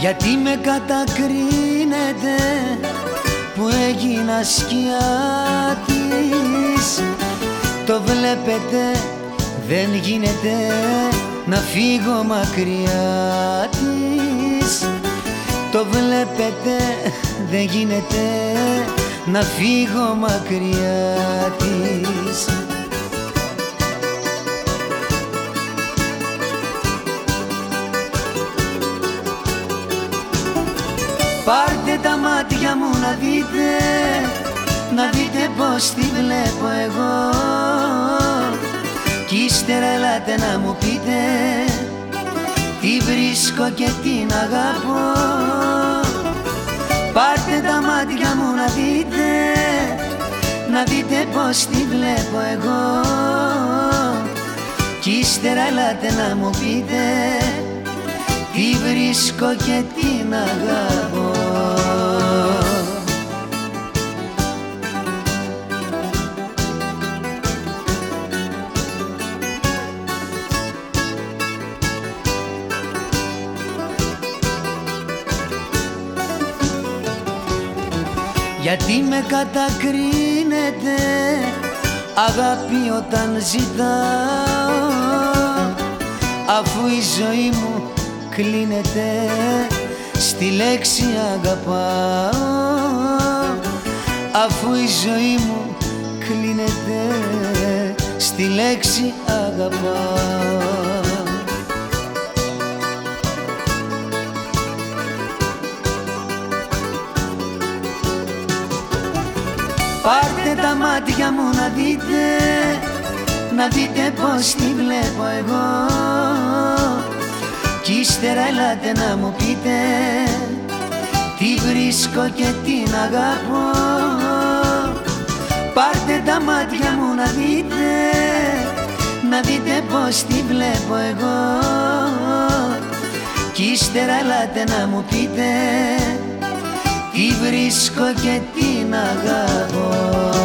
Γιατί με κατακρίνετε που έγινα σκιά της Το βλέπετε δεν γίνεται να φύγω μακριά της. Το βλέπετε δεν γίνεται να φύγω μακριά της Πάρτε τα μάτια μου να δείτε Να δείτε πως τη βλέπω εγώ. Κι ύστερα ελάτε να μου πείτε Τι βρίσκω και την αγαπώ. Πάρτε τα μάτια μου να δείτε Να δείτε πως τη βλέπω εγώ. Κι ύστερα ελάτε να μου πείτε τι βρίσκω και την αγαπώ Γιατί με κατακρίνετε αγάπη όταν ζητάω αφού η ζωή μου κλείνεται στη λέξη αγαπάω αφού η ζωή μου κλείνεται στη λέξη αγαπάω Πάρτε τα μάτια μου να δείτε να δείτε πως τη βλέπω εγώ. Κι ύστερα ελάτε να μου πείτε Τι βρίσκω και την αγαπώ. Πάρτε τα μάτια μου να δείτε Να δείτε πως τη βλέπω εγώ. Κι ύστερα ελάτε να μου πείτε Τι βρίσκω και την αγαπώ